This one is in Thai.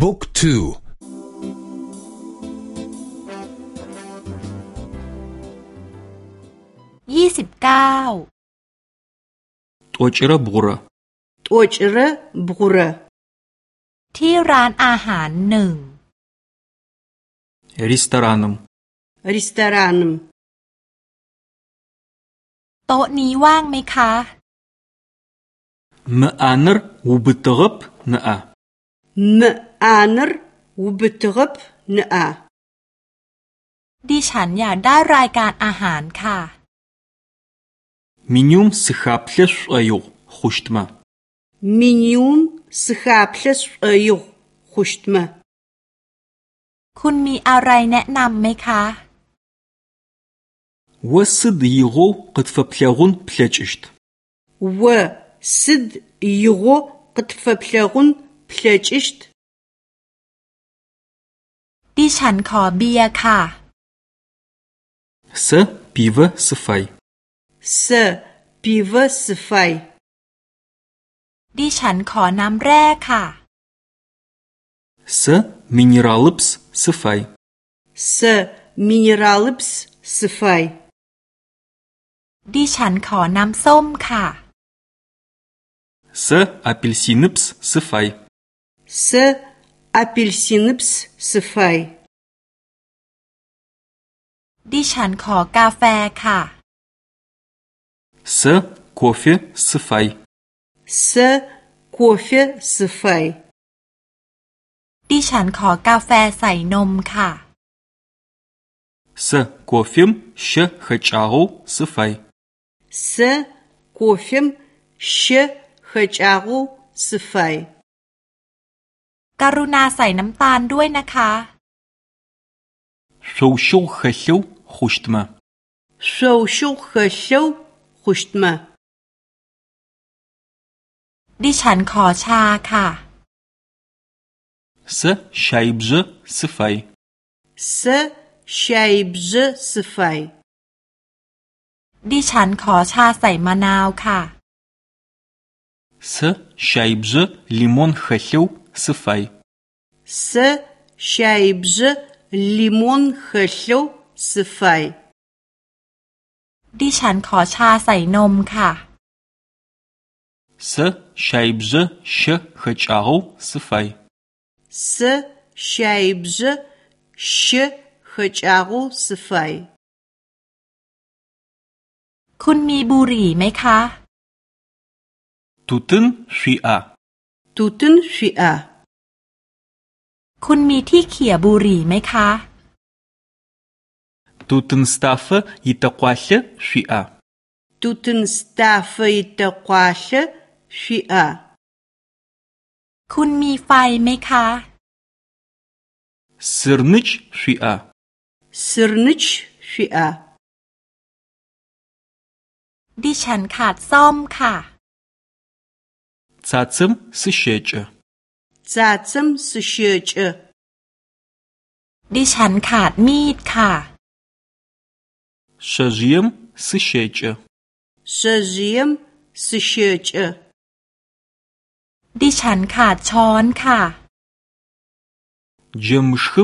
บุ๊กทูยี่สิบเก้าตัวจิระบุระตัวจิระบุระที่ร้านอาหารหนึ่งรีสตอรานมรีสตอรานมโต๊ะนี้ว่างไหมคะมอานร์อุบตกบนะอะ มอานร์อุบตกบนะอะดิฉันอยากได้รายการอาหารค่ะมินิมสขาพเลสอายุขุชตมามินิมสขาพเลสอายุขุชตมาคุณมีอะไรแนะนำไหมคะว่าสดยีโกкъытфэплъэгъун плъэкӏыщт О сыд игъо къытфэплъэгъун плъэкӏыщт ดิฉันขอเบียร์ค่ะСэ пивэ сыфай Сэ пивэ сыфай ดิฉันขอน้ำแร่ค่ะСэ минералыпс сыфай Сэ минералыпс сыфай ดิฉันขอน้ำส้มค่ะСэ апельсиныпс сыфай Сэ апельсиныпс сыфай ดิฉันขอกาแฟค่ะСэ кофе сыфай Сэ кофе сыфайดิฉันขอกาแฟใส่นมค่ะСэ кофе щэ хэтэу กรุณาใส่น้ำตาลด้วยนะคะШъоущыгу хэлъэу хъущтмэ Шъоущыгу хэлъэу хъущтмэดิฉันขอชาค่ะСэ щаибжъ сыфай Сэ щаибжъ сыфай ดิฉันขอชาใส่มะนาวค่ะСэ щаибжъ лимон хэлъэу сыфай Сэ щаибжъ ли сыфай. Сэ щаибжъ лимон хэлъэу сыфай. ดิฉันขอชาใส่นมค่ะ Сэ шъаибжьы щэ хэкӏагъэу сыфай. Сэ шъаибжьы щэ хэкӏагъэу сыфай. คุณมีบุหรี่ไหมคะ Тутын шъуиӏа? 25คุณมีที่เขี่ยบุหรี่ไหมคะ Тутын стафы итәкъуалъэ шъуиӏа? Тутын стафы итәкъуалъэ шъуиӏа? คุณมีไฟไหมคะ Сырныч шъуиӏа? Сырныч шъуиӏа? ดิฉันขาดซ่อมค่ะ ซาซึมสเชจซาซึมสเชจดิฉันขาดมีดค่ะชเจียมสเชจชเจียมสเชจดิฉันขาดช้อนค่ะเจมชึ